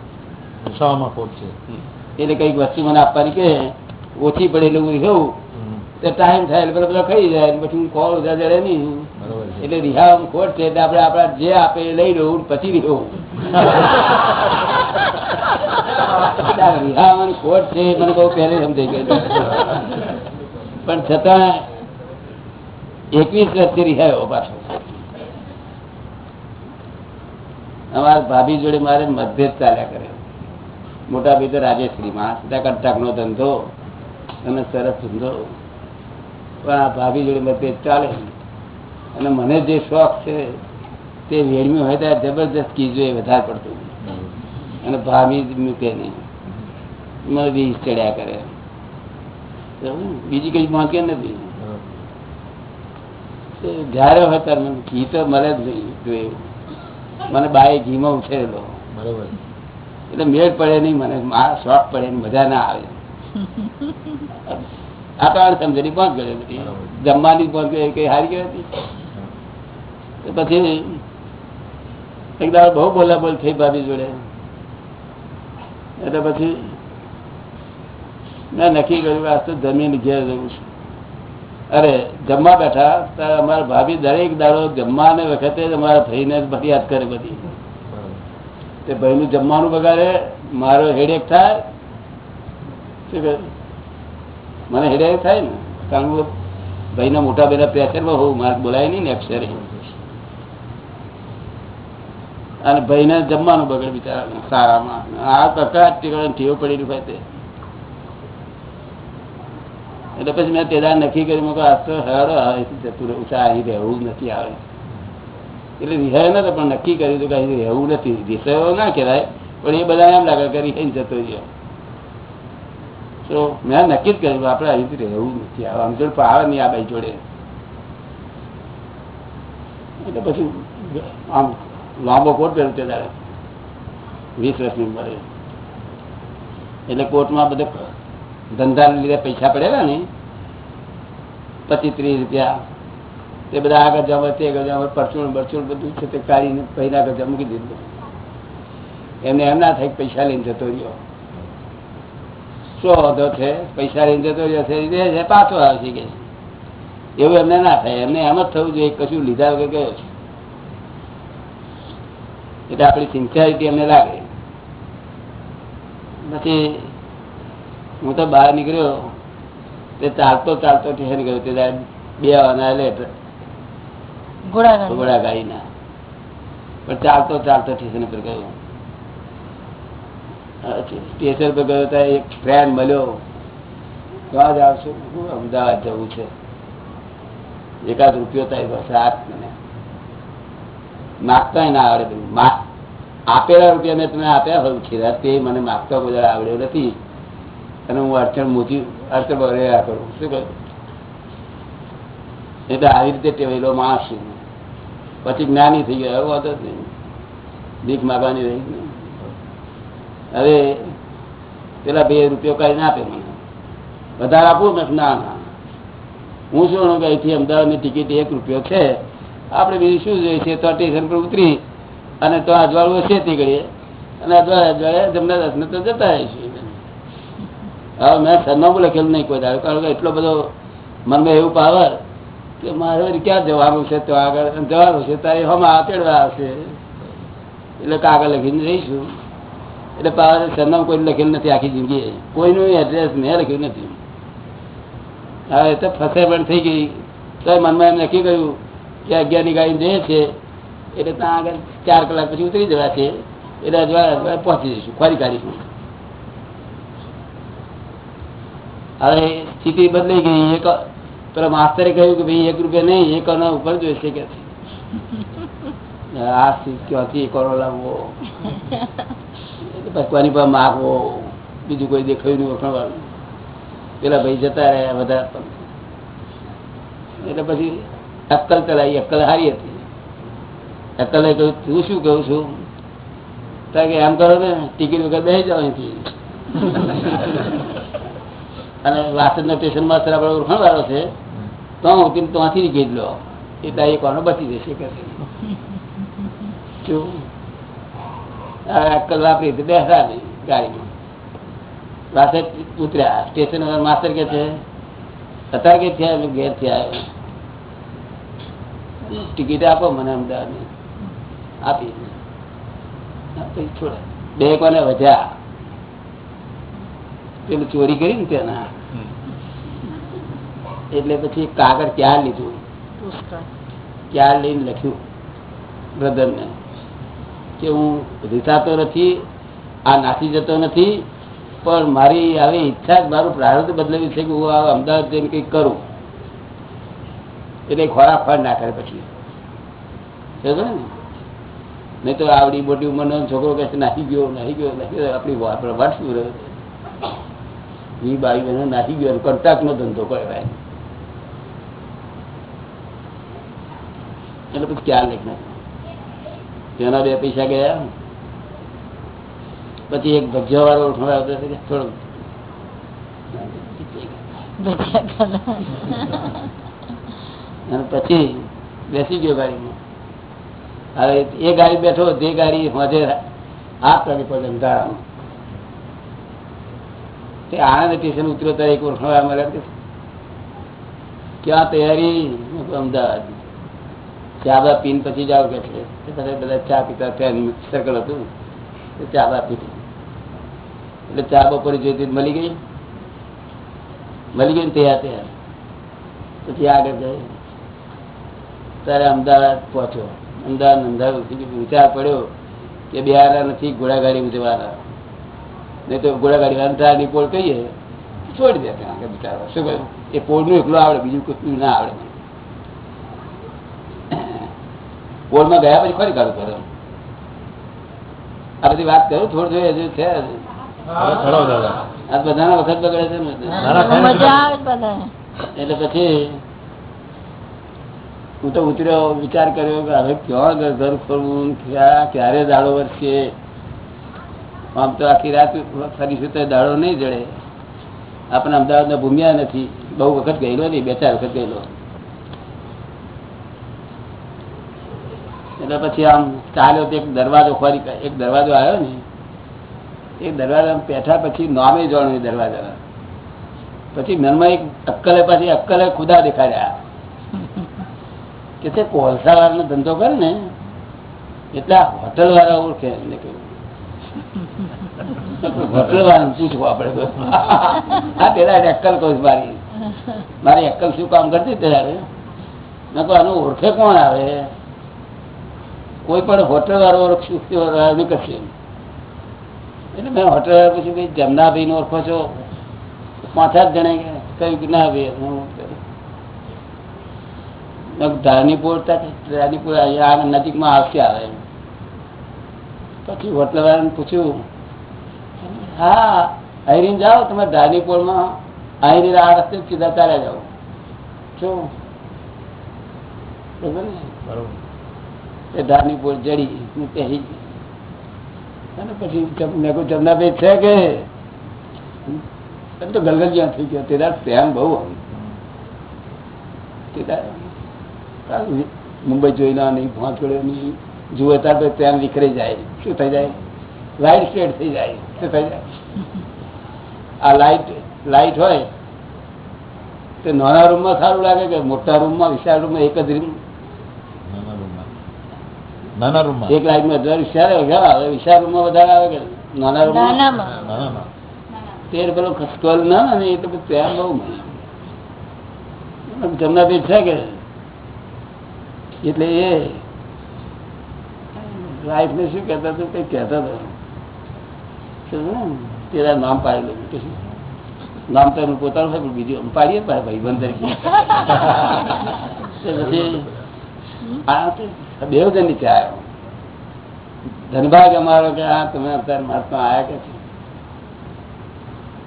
Speaker 2: દશામાં ખોટ છે.
Speaker 1: એટલે કંઈક વસ્તુ મને આપવાની કે ઓછી પડેલું રહેવું ટાઈમ થાય એટલે બધા ખાઈ જાય પછી હું ખોળ ઉધા જડે નહીં એટલે રિહામ ખોટ છે એટલે આપણે આપણા જે આપે એ લઈ લઉં પછી રહ્યું રિહાવાની ખોટ છે મને બહુ પહેલે સમજાઈ ગયું. પણ છતાં એકવીસ વર્ષથી રિહાયો પાછો. અમારા ભાભી જોડે મારે મતભેદ ચાલ્યા કરે. મોટા ભાઈ તો રાજેશ્રીમાં કંટાક નો ધંધો અને સરસ ધંધો. પણ આ ભાભી જોડે મતભેદ ચાલે અને મને જે શોખ છે તે વેડમી હોય ત્યારે જબરદસ્ત કીજો એ વધારે પડતું અને ભાભી મૂકે નહીં મને વીસ ચડ્યા કરે. બીજી કઈ માંગે નથી. જયારે હોય ત્યારે મને ઘી તો મળે જ નહીં જોયું મને બાએ ઘીમાં ઉછેરેલો.
Speaker 2: બરોબર.
Speaker 1: એટલે મેળ પડે નહીં મને મારા શોખ પડે મજા ના આવે. આ સમજણી પાંચ ગયો બધી જમવાની ગઈ કઈ હારી ગયો હતી? પછી એક દાડો બહુ બોલાબોલ થઈ ભાભી જોડે. એટલે પછી મેં નક્કી કર્યું આજ તો જમીન ઘેર જવું છું. અરે જમવા બેઠા ત્યારે અમારા ભાભી દરેક દાડો જમવાને વખતે જ અમારા ભાઈને જ ફરિયાદ કરે બધી. તે ભાઈનું જમવાનું બગાડે મારો હેડેક થાય. શું કહે? મને હિરાય થાય ને કારણ કે ભાઈના મોટા બેના પ્રેશરમાં હોવું મારે બોલાય નહીં ને અક્ષરે. અને ભાઈને જમવાનું બગડ બિચારા સારામાં. આ કકડાટ પડી હોય તે. એટલે પછી મેં તેદાર નક્કી મેં કહ્યું, આજ તો હેડો અહીંથી જતું રહેવું છે અહીં રહેવું નથી આવે. એટલે રિહાય નતો પણ નક્કી કર્યું હતું કે અહીં રહેવું નથી. રિસાયો ના કહેવાય પણ એ બધા એમ લાગે કે રિહાઈને જતો રહ્યો. તો મેં નક્કી જ કર્યું આપણે અહીંથી રહેવું નથી. જોડે આવે નહીં આ ભાઈ જોડે. એટલે પછી આમ લાંબો કોટ પહેર્યો તે દાડે. વીસ વર્ષની ઉંમરે એટલે કોર્ટમાં બધે ધંધા લીધે પૈસા પડેલા ને. પચીસ ત્રીસ રૂપિયા. તે બધા આગળ જવા તે જવા પરચુણ, બરચુણ બધું છે તે કાઢીને પહેલા આગળ મૂકી દીધું. એમને એમ ના થાય પૈસા લઈને જતો રહ્યો. શું વાંધો છે. પૈસા લઈને જતો રહ્યો છે. પાછો આવશે કે એવું એમને ના થાય. એમને એમ જ થવું જોઈએ કશું લીધા વગર ગયો એટલે આપણી સિન્સિયરિટી એમને લાગે. પછી હું તો બહાર નીકળ્યો. તે ચાલતો ચાલતો ઠેર ગયો. તે બે વાના લે ઘોડા ગાડીના પણ ચાલતો ચાલતો સ્ટેશન પર ગયો. સ્ટેશન પર ગયો ત્યાં એક ફ્રેન્ડ મળ્યો. ક્યાં જ હું અમદાવાદ જવું છે. એકાદ રૂપિયો થાય બસ આપ મને. માગતા ના આવડે આપેલા રૂપિયા મેં તમે આપ્યા હોય છે તે મને માગતા બધા આવડ્યો નથી. અને હું અડચણ મોટી અડચણ રહ્યા કરું. શું કહ્યું? એટલે આવી રીતે ટેવાયેલો માણસ પછી જ્ઞાની થઈ ગયો વાંધો જ નહીં. ભીખ માગવાની રહી નહીં. હવે પેલા બે રૂપિયો કાઢીને આપે મને. વધારે આપું ને ના ના. હું શું કે અહીંથી અમદાવાદની ટિકિટ એક રૂપિયો છે. આપણે બીજું શું જોઈએ? છે તો સ્ટેશન પર ઉતરી અને તો અજવાળું હશે તે કરીએ અને અજવાળે અજવાળે તમને દસને તો જતા રહીશું હવે મેં સરનામું લખેલું નહીં કોઈ દાડો, કારણ કે એટલો બધો મનમાં એવું પાવર કે મારે ક્યાં જવાનું છે? તો આગળ જવાનું છે, તારે હમણાં તેડવા આવશે. એટલે કાગળ લખીને રહીશું એટલે પાવર સરનામું કોઈ લખેલું નથી, આખી જિંદગી કોઈનું એડ્રેસ મેં લખ્યું નથી. હવે તો ફસાઈ થઈ ગઈ. તો મનમાં એમ નક્કી કર્યું કે અગિયારની ગાડી જઈએ છે, એટલે ત્યાં આગળ ચાર કલાક પછી ઉતરી જવા છે. એટલે અજવાળ અજવાળે પહોંચી જઈશું ખોરી કાઢીશું હવે સ્થિતિ બદલાઈ ગઈ. એક પેલો માસ્તરે કહ્યું કે ભાઈ, એક રૂપિયા નહીં, એક આના ઉપર જોઈશે કે આ સ્થિતિ ક્યાંથી કરો લાવવો. પછી કોની માગવો બીજું કોઈ દેખાયું નહીં વખણવાનું પેલા ભાઈ જતા રહ્યા બધા એટલે પછી અક્કલ ચલાવી અક્કલ હારી હતી. અક્કલે કહ્યું તું શું કહું છું? કારણ કે એમ કરો ને ટિકિટ વગર બે જાવ અહીંથી. અને વાસદના સ્ટેશનમાં અત્યારે આપણે ઓળખાણ વાળો છે. તો હું ત્યાંથી નીકળી લો. એ તારી કોનો બચી જશે. કે શું? અક્કલ વાપરી હતી બેસા ગાડીમાં. પાસે ઉતર્યા. સ્ટેશન પર માસ્ટર કે છે અત્યારે કે થયા ઘેર થયા ટિકિટ આપો મને અમદાવાદની. આપી છોડે બે કોને વધ્યા. પેલું ચોરી કરી ને તેના એટલે પછી કાગળ ક્યાં લીધું? ક્યાં લઈને લખ્યું? બ્રધરને. કે હું રીસાતો નથી, આ નાસી જતો નથી, પણ મારી આવી ઈચ્છા મારું પ્રારંભ બદલાવી છે કે હું આ અમદાવાદ જઈને કંઈક કરું. એટલે ખોરાક ફળ ના કરે પછી. સમજો ને? નહીં તો આવડી મોટી ઉંમરનો છોકરો કહે છે નાહી ગયો નાહી ગયો નાહી ગયો. આપણી આપણે વાંચવું રહ્યો વી બાઈ બહેનો નાહી ગયો કોન્ટ્રાક્ટ નો ધંધો કહેવાય એટલે પછી ક્યાં લખના તેના બે પૈસા ગયા. પછી એક ભજીયા વાળો ઉઠવા આવતો હતો કે થોડો અને પછી બેસી ગયો ગાડીમાં. હવે એ ગાડી બેઠો તે ગાડી હોજે હાથ વાગે પડે અંધારામાં. તે આણંદ સ્ટેશન ઉતર્યો ત્યારે એક ઓળખવા મળ્યા ક્યાં તૈયારી? અમદાવાદ ચા બા પીન પછી જાવ કે છે? બધા ચા પીતા ત્યાં સર્કલ હતું. ચા બા પીધી. એટલે ચા બપોરે જોઈતી મળી ગઈ. મળી ગઈ ને તૈયાર તૈયાર. પછી આગળ જાય. ત્યારે અમદાવાદ પહોંચ્યો. અમદાવાદ અમદાવાદ વિચાર પડ્યો કે બિહાર નથી, ઘોડાગાડી જવાના નહીં તો ઘોડાગાડી અંતરા ની પોળ કહીએ છોડી દે ત્યાં આગળ બિચારો. શું કહ્યું? એ પોળનું એકલું આવડે, બીજું કશું ના આવડે પોળમાં ગયા પછી ફરી કાઢું કરે આ બધી વાત કરું થોડું થોડું હજુ છે. આ બધાના વખત બગડે છે એટલે પછી હું તો ઉતર્યો વિચાર કર્યો કે હવે ક્યાં ઘર ઘર ફરવું ક્યાં ક્યારે દાડો વરસે આમ તો આખી રાત ફરીશું તો દાડો નહીં જડે. આપણે અમદાવાદના ભૂમ્યા નથી. બહુ વખત ગયેલો નહીં બે ચાર વખત ગયેલો. એટલે પછી આમ ચાલ્યો તો એક દરવાજો ખોરી એક દરવાજો આવ્યો ને એ દરવાજા બેઠા પછી નામે જોવાનું દરવાજા પછી મનમાં એક અક્કલે પાછી અક્કલે ખુદા દેખાડ્યા. કે તે કોલસા વાળાનો ધંધો કરે ને, એટલે હોટલ વાળા ઓળખે એમને કહ્યું હોટલ વાળાને પૂછવું આપણે તો. આ પેલા અક્કલ કહું મારી. મારી અક્કલ શું કામ કરતી ત્યારે? મેં કહું, આનું ઓળખે કોણ આવે? કોઈ પણ હોટલ વાળો ઓળખશું કરશે. એટલે મેં હોટલ વાળા પૂછ્યું, ભાઈ, જમના નો ઓળખો છો? પાંચ જ જણા કહ્યું કે, ના ભાઈ ધાનીપુર ધારણીપુર આ નજીક નજીકમાં આવશે આવે પછી હોટલ વાળાને પૂછ્યું, હા અહીં જાઓ, તમે ધાનીપુરમાં અહીં આ રસ્તે સીધા ચાલ્યા જાઓ. શું? બરોબર. ને
Speaker 4: બરોબર
Speaker 1: એ જડી પહેરી અને પછી મેં છે કે? એમ તો ગલગલિયા થઈ ગયો. તેદાર પ્રેમ બહુ કાલ મુંબઈ જોઈ ના નહીં ભોંચ પડ્યો નહીં. જુએ તાર તો પ્રેમ વિખરાઈ જાય. શું થઈ જાય? લાઇટ સ્ટેટ થઈ જાય. શું થઈ જાય? આ લાઇટ લાઇટ હોય, તો નાના રૂમમાં સારું લાગે કે મોટા રૂમમાં, વિશાળ રૂમમાં એક જ રૂમ?
Speaker 5: નાના રૂમમાં.
Speaker 1: એક લાઈટમાં અઢાર વિશાળ આવે વિશાળ રૂમમાં વધારે આવે કે નાના રૂમ
Speaker 3: નાનામાં.
Speaker 1: પેલો ખસકોલ ના ને એ તો ત્યાં બહુ જમના પેટ છે કે? એટલે એ લાઈફ ને શું કહેતા તો કઈ કહેતા હતા. શું છે ને? તેરા નામ પાડેલું કે શું? નામ તો એનું પોતાનું હોય પણ બીજું પાડીએ પાડે ભાઈ બંધ તરીકે. પછી આ તો બે જણ નીચે આવ્યો ધનભાગ અમારો કે હા તમે અત્યારે મહાત્મા આવ્યા કે છે?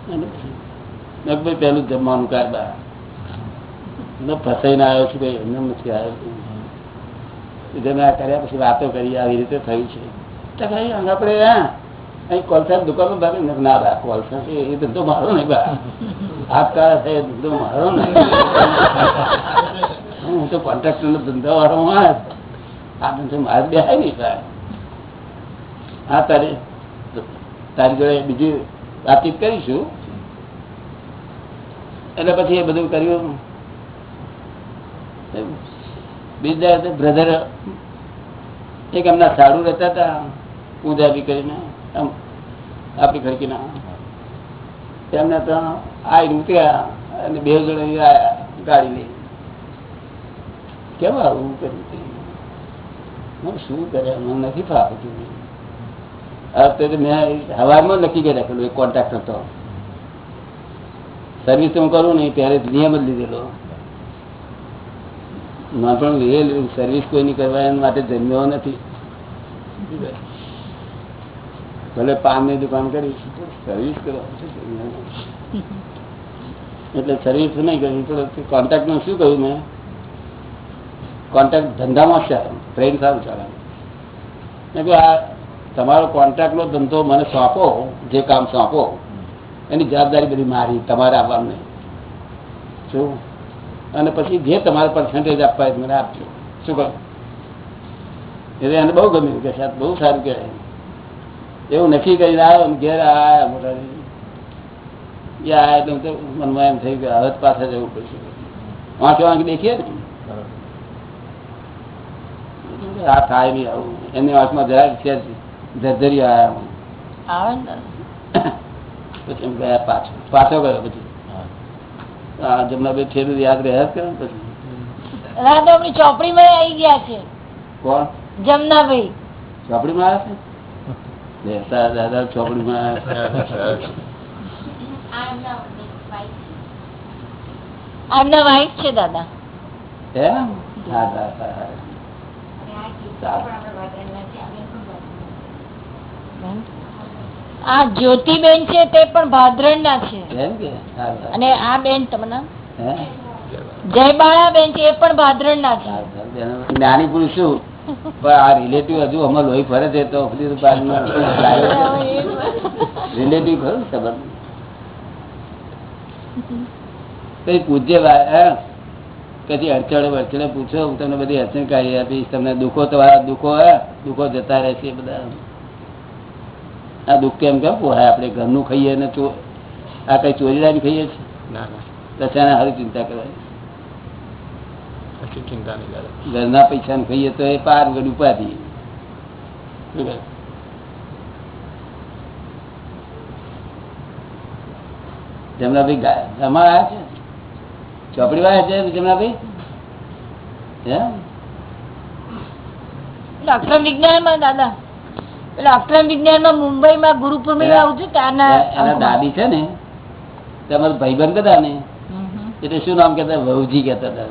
Speaker 1: મેં ભાઈ પહેલું જમવાનું કાઢવા મેં ફસાઈને આવ્યો છું ભાઈ, એમને નથી આવ્યો જમ્યા કર્યા પછી વાતો કરી, આવી રીતે થયું છે. ભાઈ આપણે, હા, અહીં કોલસા દુકાનો ભાગે ને બા, કોલસા એ ધંધો મારો નહીં બા. હાથ કાળા થાય ધંધો મારો નહીં. હું તો કોન્ટ્રાક્ટર ધંધો વાળો માણસ. આ ધંધો મારે બે નહીં બા હા, તારે તારી જોડે બીજી વાતચીત કરીશું? એટલે પછી એ બધું કર્યું. બીજા બ્રધર એક એમના સારું રહેતા હતા પૂજાબી કરીને એમ, આપણી ખડકીના એમને તો આઈ ઉતર્યા અને બે જણ ગાડી લઈ કેવા આવું કર્યું? હું શું કરે? મને નથી ફાવતું. મેં હવામાં નક્કી કરી રાખેલું એક કોન્ટ્રાક્ટ હતો. સર્વિસ હું કરું નહીં, ત્યારે નિયમ જ લીધેલો. નાનપણ રિયલ સર્વિસ કોઈની કરવા માટે જન્મ્યો નથી. ભલે પાનની દુકાન કરી સર્વિસ કરવા એટલે સર્વિસ નહીં કરી કોન્ટ્રાક્ટનું શું કહ્યું મેં? કોન્ટ્રાક્ટ ધંધામાં છે ટ્રેન સારું ચાલે. આ તમારો કોન્ટ્રાક્ટ નો ધંધો મને સોંપો, જે કામ સોંપો. એની જવાબદારી બધી મારી, તમારે આવવાનું. શું? અને પછી જે તમારે પર્સન્ટેજ આપવા મને આપજો. શું કહો? એટલે એને બહુ ગમ્યું કે સાહેબ, બહુ સારું કહેવાય. એવું નક્કી કરીને આવ્યો ઘેર આવ્યા મોટા એ આવ્યા એટલે મનમાં એમ થઈ ગયું હવે પાસે જવું પડશે. વાંચો વાંક દેખીએ ને? આ થાય નહીં આવું. એમની વાતમાં જરા છે ધરધરી આવ્યા
Speaker 3: આવે
Speaker 1: પછી એમ ગયા પાછો. પાછો ગયો પછી. આ જમના બે છેલ્લું યાદ રહ્યા જ કરે પછી.
Speaker 3: દાદા તો આપણી ચોપડીમાં આવી ગયા છે.
Speaker 1: કોણ?
Speaker 3: જમનાભાઈ.
Speaker 1: ચોપડીમાં આવે છે? દાદા.
Speaker 3: આમના વાઈફ છે દાદા.
Speaker 1: હા.
Speaker 3: આ જ્યોતિબેન છે તે પણ ભાદરણ ના છે. અને આ બેન તમને? જયબાળા બેન છે એ પણ ભાદરણ ના છે
Speaker 1: જ્ઞાની પુરુષ છું. પણ આ રિલેટિવ હજુ અમાર લોહી ફરે છે તો રિલેટિવ ખરું સંબંધ કઈ પૂજ્ય? કદી અડચણ વડચણે પૂછો હું તમને બધી અડચણ કાઢી આપીશ. તમને દુઃખો તમારા દુઃખો દુઃખો જતા રહેશે બધા. આ દુઃખ કેમ કેમ? પોહાય આપણે ઘરનું ખાઈએ ને ચો આ કઈ ચોરીદારી ખાઈએ છીએ?
Speaker 4: ના ના.
Speaker 1: સારી ચિંતા કરવાની?
Speaker 4: ચિંતા નહીં
Speaker 1: ઘરના પૈસા ને ખાઈએ તો એ પાર ગડ ઉપાધિ. જમના ભાઈ ગામમાં આવ્યા છે? ચોપડી વાળા છે જમનાભાઈ?
Speaker 3: પેલા વિજ્ઞાનમાં દાદા. અક્રમ વિજ્ઞાનમાં મુંબઈ માં ગુરુપુરમાં આવું છું ત્યાંના
Speaker 1: એના દાદી છે ને તમારા ભાઈબંધ હતા ને? એટલે શું નામ કેતા વહુજી કેતા હતા.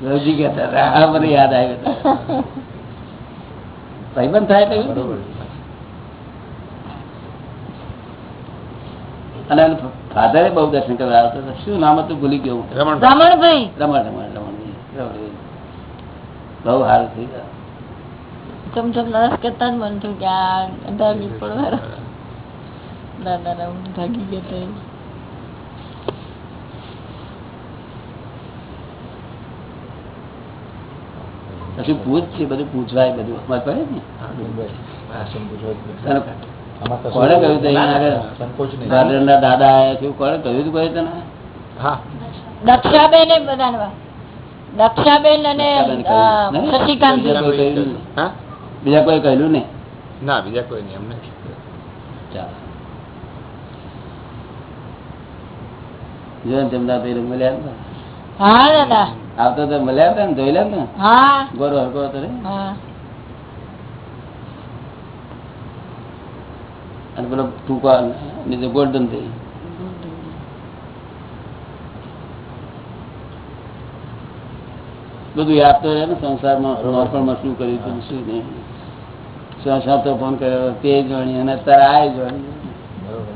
Speaker 3: વહુજી.
Speaker 1: કેતા હતા. હા મને યાદ આવ્યું હતું. ભાઈબંધ થાય એટલે
Speaker 5: બરોબર.
Speaker 1: અને ફાધરે બહુ દર્શન કરવા આવતો હતા. શું નામ હતું? ભૂલી ગયો
Speaker 4: રમણ
Speaker 3: રમણભાઈ.
Speaker 1: રમણ રમણ રમણ રમણ. બહુ સારું થઈ ગયું.
Speaker 3: ચમચમ નરસ કરતા જ મન થયું કે આ ભાગી પડવા દાદા રામ ભાગી ગયા
Speaker 1: પછી પૂછ છે? બધું પૂછવાય બધું. ખબર પડે ને? કહ્યું હતું
Speaker 5: સંકોચ નહીં.
Speaker 1: દાદા આયા છે એવું કહ્યું હતું કોઈ તને?
Speaker 4: હા.
Speaker 3: દક્ષાબેન એ બધાને દક્ષાબેન અને
Speaker 1: દક્ષાબેન કહ્યું.
Speaker 3: અ,
Speaker 1: નહીં?
Speaker 3: શશિકાંત
Speaker 1: બીજા કોઈ કહ્યું નહીં?
Speaker 4: હા?
Speaker 1: બીજા કોઈ કહ્યું નહીં?
Speaker 4: ના બીજા કોઈ નહીં અમને
Speaker 1: જો ને તેમના મળ્યા હતા?
Speaker 3: હા દાદા.
Speaker 1: આવતો તો મળ્યા હતા ને જોઈ લે ને
Speaker 3: હા.
Speaker 1: ગોરો હરકો હતો ને?
Speaker 3: હા.
Speaker 1: અને પેલો ટૂંકા નીચે ગોલ્ડન થઈ બધું યાદ તો રહે ને સંસારમાં નોર્મલમાં શું કર્યું હતું શું નહીં. શું શું તો ફોન કર્યો તે જોણી અને અત્યારે આ જોણી
Speaker 5: બરોબર.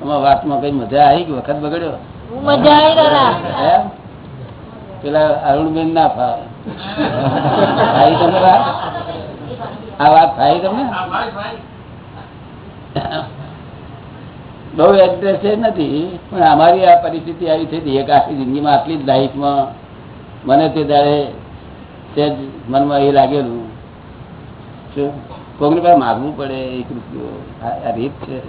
Speaker 1: આમાં વાતમાં કઈ મજા આવી કે વખત બગડ્યો?
Speaker 3: મજા આવી
Speaker 1: પેલા અરુણબેન ના ફાવે. તમને વાત આ વાત થાય તમને? બહુ એડ્રેસ નથી, પણ અમારી આ પરિસ્થિતિ આવી થઈ એક આખી જિંદગીમાં, આટલી જ લાઈફમાં મને તે દાડે તે જ મનમાં એ લાગેલું શું કોકની પાસે માગવું પડે, એક રૂપિયો. આ રીત છે.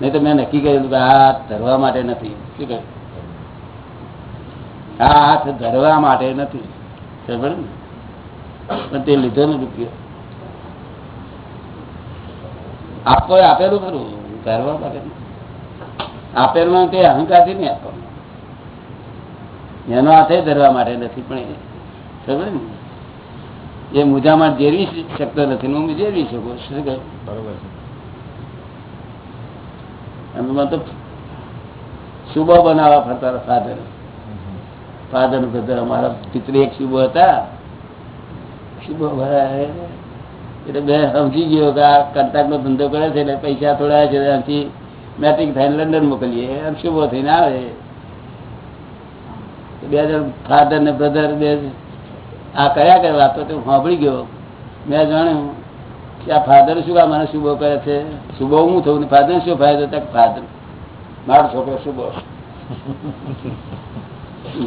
Speaker 1: નહીં તો મેં નક્કી કરેલું કે આ ધરવા માટે નથી. શું કહ્યું આ હાથ ધરવા માટે નથી. ખબર ને? પણ તે લીધો ને રૂપિયો. આપો આપેલું ખરું. ધરવા માટે. નહીં. તે અહંકારથી નહીં આપવાનું. એનો હાથે ધરવા માટે નથી પણ ખબર ને? એ મુજામાં જેરવી શકતો નથી હું જેરવી શકું શું કહ્યું
Speaker 5: બરોબર છે.
Speaker 1: એમાં તો શુભો બનાવવા ફરતા ફાધર ફાધર બ્રધર અમારા પિતરી એક શુભ હતા. શુભો ભરાય એટલે બે સમજી ગયો કે આ કંટાક નો ધંધો કરે છે એટલે પૈસા થોડા છે ત્યાંથી મેટ્રિક થઈને લંડન મોકલીએ. એમ શુભો થઈને આવે. બે જણ ફાધર ને બ્રધર બે આ કયા કયા વાતો તો સાંભળી ગયો. મેં જાણ્યું કે આ ફાધર શું કા મને શુભો કરે છે? શુભો હું થયું ને ફાધર શું ફાયદો તક ફાધર મારો છોકરો શુભો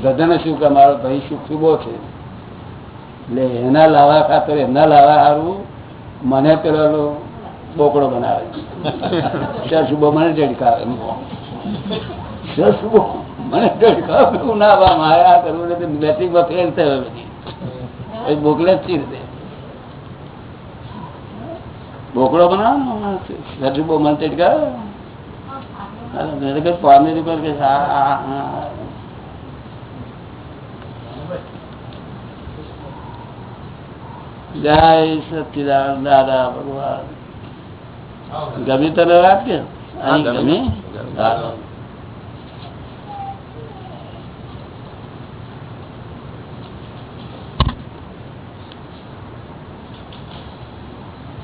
Speaker 1: બ્રધરને શું કે? મારો ભાઈ શું શુભો છે? એટલે એના લાવા ખાતર એમના લાવા સારું મને પેલો બોકડો બનાવે. શુભો મને ઝડકાવે મને ઝડકાવે મારે આ કરવું નથી. મેટ્રિકમાં ફેલ થયો એ જ ચી રીતે બોકડો બનાવો શુભો મને ઝડકાવે. પાણી ઉપર જય સચિદાન દાદા ભગવાન. ગમી તને વાત કે અહીં
Speaker 4: હા,
Speaker 1: ગમી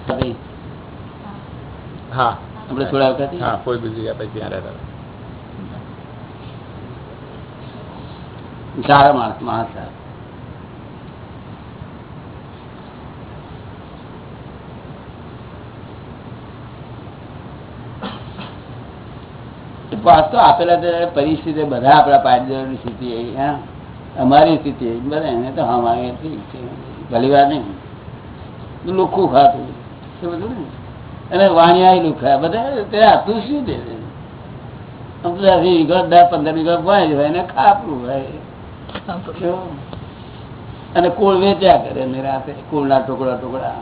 Speaker 4: ગમી.
Speaker 1: હા. આપણે થોડા વખત
Speaker 4: હા કોઈ બીજી પછી ત્યાં રહેતા
Speaker 1: સારા માણસ માણસ સારા. પાસ તો આપેલા પરિસ્થિતિ બધા આપણા પાટીદારોની સ્થિતિ. અમારી સ્થિતિ બધા એને તો માગે ભલી વાર નહીં. લુખું ખાતું. એ બધું અને વાણિયા લુખા. બધા તે આપતું શું દે પંદર વીઘા વાય હોય ને ખાપરું હોય. અને કુળ વેચ્યા કરે ને રાતે. કુળના ટુકડા ટુકડા.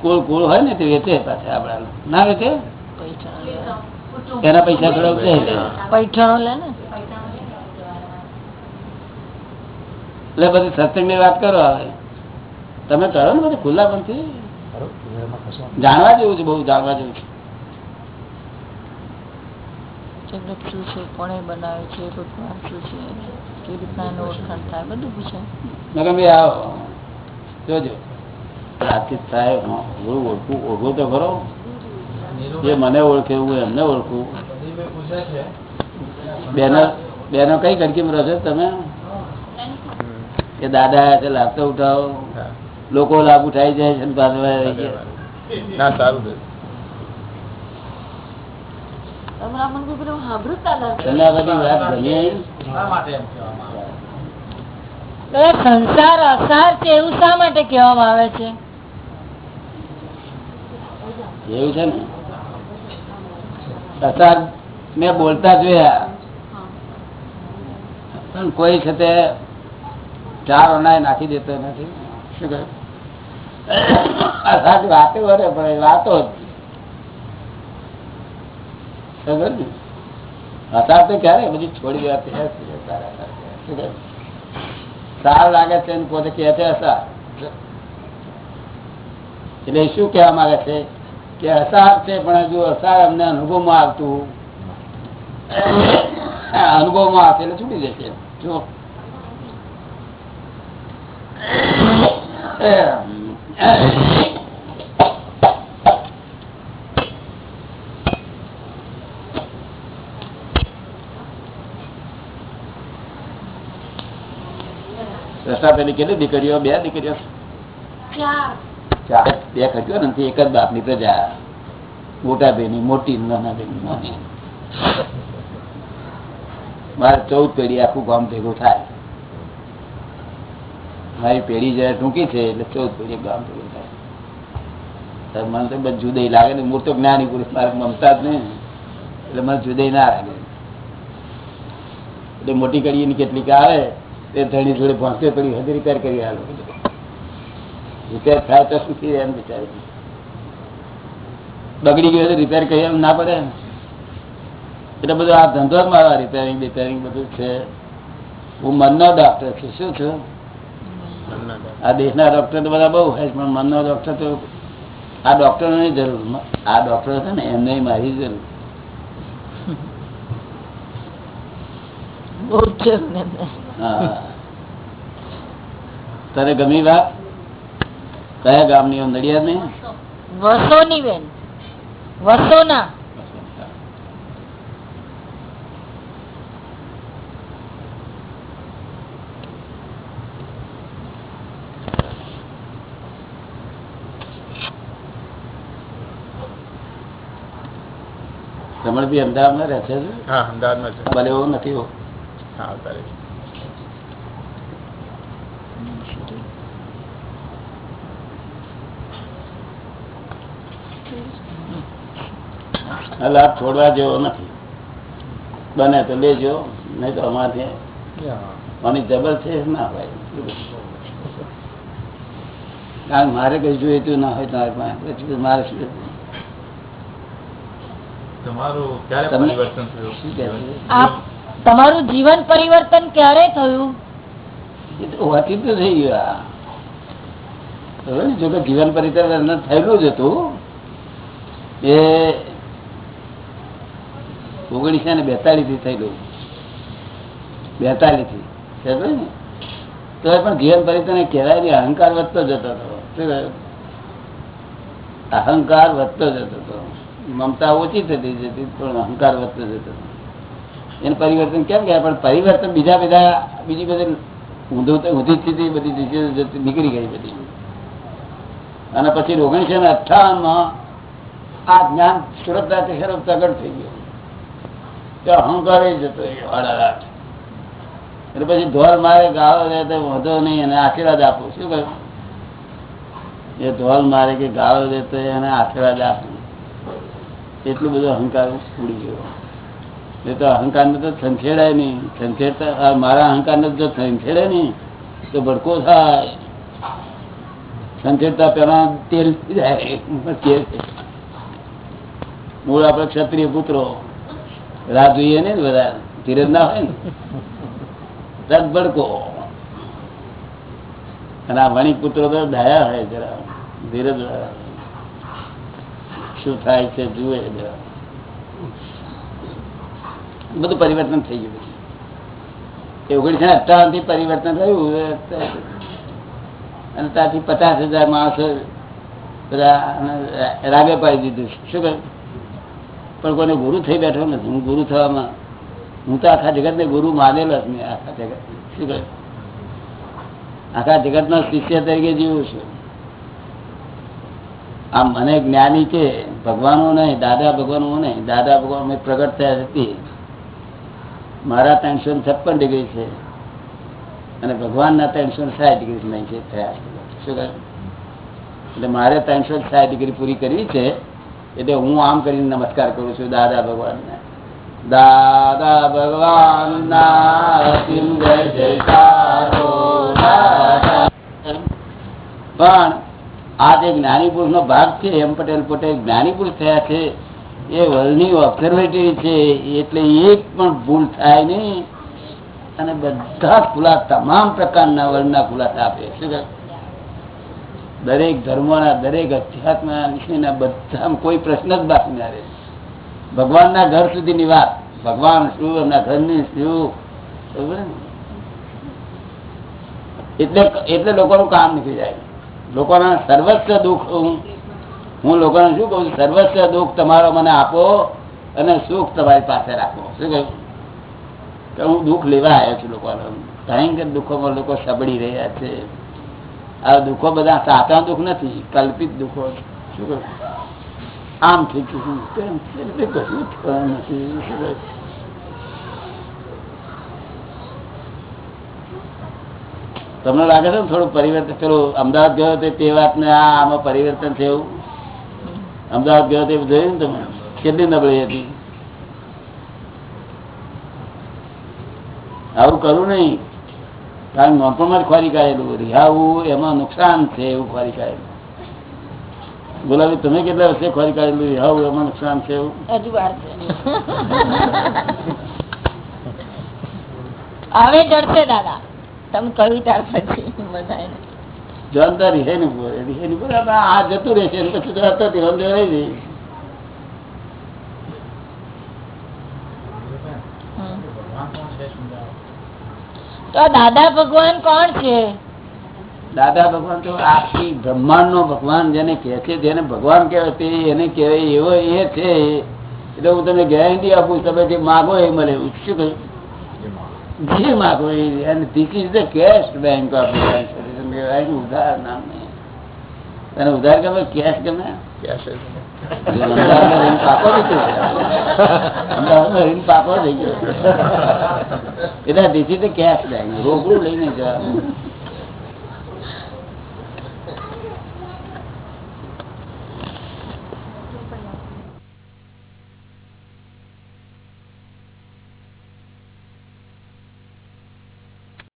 Speaker 1: કુળ, કોળ હોય ને તે વેચે પાછા આપડા ના વેચે? એના પૈસા થોડા.
Speaker 3: પૈઠણો લે ને.
Speaker 1: એટલે બધી સત્સંગની વાત કરો હવે. તમે કરો ને બધું ખુલ્લા
Speaker 2: વાંધો
Speaker 1: જાણવા જેવું છે બહુ જાણવા જેવું છે.
Speaker 3: કોણે બનાવે છે ભગવાન શું છે કેવી રીતના એનું ઓળખાણ થાય બધું પૂછાય
Speaker 1: મેં કહ્યું, ભાઈ આવો. જોજો. વાતચીત થાય ઓળખું ઓળખું તો ખરો. જે મને ઓળખે હું એમને ઓળખું બેનો બેનો કઈ કડકીમાં રહો છો તમે? કે દાદા છે લાભતો ઉઠાવો. લોકો લાભ ઉઠાઈ જાય છે ને
Speaker 4: સારું
Speaker 3: સંસાર અસાર છે એવું શા માટે કેવામાં આવે છે?
Speaker 1: એવું છે ને? અસાર મેં બોલતા જોયા. પણ કોઈ છે તે ચાર અનાય નાખી દેતો નથી. વાતો વાતો તો ક્યારે? બધી છોડી કહે? સાર લાગે છે પોતે કહે છે એટલે શું કહેવા માંગે છે? કે અસાર છે પણ જો અસાર અમને અનુભવમાં આવતું અનુભવમાં આવશે એટલે છૂટી જશે જો. પેલી કેટલી દીકરીઓ? બે દીકરીઓ? ચાર. બે ખટીઓ નથી એક જ બાપની પ્રજા. મોટા બેની મોટી નાના બેની નાની. મારે ચૌદ પેઢી આખું ગામ ભેગું થાય. મારી પેઢી જયારે ટૂંકી છે એટલે ચૌદ પેઢી ગામ ભેગું થાય. મને તો બધું જુદાઈ લાગે ને, મૂળ તો જ્ઞાની પુરુષ મારે મમતા જ નહીં. એટલે મને જુદાઈ ના લાગે. એટલે મોટી કડીની કેટલીક આવે, તે ધણી જોડે ભોંકે પડી હજરી કરી આલો રિપેર થાય તો શું થઈ એમ બિચારી બગડી ગયો તો રિપેર કરી એમ ના પડે એટલે બધું આ ધંધો જ મારો રિપેરિંગ રિપેરિંગ બધું છે. હું મનનો ડોક્ટર છું. શું છું? આ દેશના ડોક્ટર તો બધા બહુ હોય છે, પણ મનનો ડોક્ટર તો આ ડોક્ટરોની જરૂર. આ ડોક્ટરો છે ને એમને મારી જરૂર.
Speaker 3: બહુ જ છે
Speaker 1: હા. તારે ગમી વાત? કયા ગામની નડિયાદની
Speaker 3: વસોની બેન. વસોના.
Speaker 1: રમણ બી અમદાવાદમાં રહે છે?
Speaker 4: હા અમદાવાદમાં છે
Speaker 1: ભલે એવું નથી હો.
Speaker 4: હા આવતા રહે છે.
Speaker 1: આ લાભ છોડવા જેવો નથી. બને તો લેજો નહીં તો અમારે મને જબર છે ના ભાઈ કારણ મારે કઈ જોઈતું ના હોય તમારે પાસે મારે શું
Speaker 4: તમારું ક્યારે
Speaker 1: તમને-
Speaker 4: પરિવર્તન થયું?
Speaker 1: શું કહે છે?
Speaker 3: આપ તમારું જીવન પરિવર્તન ક્યારે થયું?
Speaker 1: એ તો હોવાથી તો થઈ ગયું. જો કે જીવન પરિવર્તન થયેલું જ હતું. એ ઓગણીસો ને બેતાલીસથી થયેલું બેતાલીસથી? તો પણ જીવન પરિતને કહેવાય અહંકાર વધતો જતો હતો. અહંકાર વધતો જતો હતો. મમતા ઓછી થતી જતી, પણ અહંકાર વધતો જતો હતો. એને પરિવર્તન કેમ કહેવાય? પણ પરિવર્તન બીજા બધા, બીજી બધી ઊંધું ઊંધી સ્થિતિ બધી નીકળી ગઈ બધી. અને પછી ઓગણીસો ને અઠાવનમાં આ જ્ઞાન સુરતના શહેરો પ્રગટ થઈ ગયો. કે અહંકાર જતો એટલે પછી ધોલ મારે ગાળો રહે તો વધો નહીં અને આશીર્વાદ આપો. શું કહ્યું? એ ધોલ મારે કે ગાળો રહે તો એને આશીર્વાદ આપું. એટલું બધું અહંકાર ઉડી ગયો. એ તો અહંકારને તો સંખેડાય નહીં. સંખેડતા મારા અહંકારને જો સંખેડે નહીં, તો ભડકો થાય. સંખેડતા પેલા તેલ જાય મૂળ આપણે ક્ષત્રિય પુત્રો. રાહ જોઈએ ને બધા ધીરજ ના હોય ને. રાત ભડકો. અને આ વણિક પુત્રો તો ડાયા હોય જરા. ધીરજ શું થાય છે જુએ જરા. બધું પરિવર્તન થઈ ગયું એ ઓગણીસો અઠાવનથી પરિવર્તન થયું. અને ત્યાંથી પચાસ હજાર માણસો બધા રાગે પાડી દીધું. શું કહ્યું? પણ કોઈને ગુરુ થઈ બેઠો નથી. હું ગુરુ થવામાં, હું તો આખા જગતને ગુરુ માનેલો જ નહીં. આખા જગત શું કહે? આખા જગતનો શિષ્ય તરીકે જીવું છું. આ મને જ્ઞાની છે, ભગવાનો નહીં, દાદા ભગવાનો નહીં. દાદા ભગવાન મેં પ્રગટ થયા હતી મારા ત્રણસો છપ્પન ડિગ્રી છે. અને ભગવાનના ત્રણસો સાઠ ડિગ્રી નહીં છે. થયા શું કહે? એટલે મારે ત્રણસો સાઠ ડિગ્રી પૂરી કરવી છે. એટલે હું આમ કરીને નમસ્કાર કરું છું દાદા ભગવાનને. દાદા ભગવાનના સિંહ જયકારો પણ આ જે જ્ઞાની પુરુષ નો ભાગ છે, એમ પટેલ પોતે જ્ઞાની પુરુષ થયા છે, એ વર્લ્ડની ઓબ્ઝર્વેટરી છે, એટલે એક પણ ભૂલ થાય નહીં. અને બધા ખુલા તમામ પ્રકારના વર્ણના ખુલાસા આપે શું? દરેક ધર્મોના, દરેક અધ્યાત્મના વિષયના બધા કોઈ પ્રશ્ન જ બાકી ના રહે. ભગવાનના ઘર સુધીની વાત, ભગવાન શું, એમના ઘરની શું એટલે એટલે લોકોનું કામ નીકળી જાય. લોકોના સર્વસ્વ દુઃખ હું હું લોકોને શું કહું સર્વસ્વ દુઃખ તમારો મને આપો અને સુખ તમારી પાસે રાખો. શું કહ્યું? કે હું દુઃખ લેવા આવ્યો છું લોકોને. ભયંકર દુઃખોમાં લોકો સબડી રહ્યા છે. આ દુઃખો બધા સાચા દુઃખ નથી, કલ્પિત દુઃખો. શું કહ્યું આમ થઈ. એટલે કશું? તમને લાગે છે ને થોડું પરિવર્તન, પેલું અમદાવાદ ગયો હતો તે વાત ને આ આમાં પરિવર્તન થયું? અમદાવાદ ગયો તે જોયું ને તમે? કેટલી નબળી હતી? આવું કરું નહીં. કારણ નોંધમાં જ ખોરી કાઢેલું રિહાવું એમાં નુકસાન છે એવું ખોરી કાઢેલું ગુલાબી તમે કેટલા વર્ષે ખોરી કાઢેલું રિહાવું એમાં નુકસાન છે એવું?
Speaker 3: હજુ વાર હવે જડશે દાદા. તમે કહ્યું ત્યાર પછી બધાને.
Speaker 1: જવાબદારી છે ને પૂરે. એની પૂરે આપણે આ જતું રહેશે પછી તો હતો રહી જાય.
Speaker 3: હમ. તો દાદા ભગવાન કોણ છે?
Speaker 1: દાદા ભગવાન તો આખી બ્રહ્માંડ નો ભગવાન જેને કે છે જેને ભગવાન કહેવાય તે એને કહેવાય એવો એ છે. એટલે હું તમને ગેરંટી આપું તમે જે માગો એ મળે શું કહ્યું? જે માગો એ. This is the cash bank of ઉધાર નામ. નહીં ઉધાર ગમે? કેશ ગમે?
Speaker 4: ક્યાં
Speaker 1: એટલે ધીસ ઇઝ કેશ બેંક રોકડું લઈને જવાનું.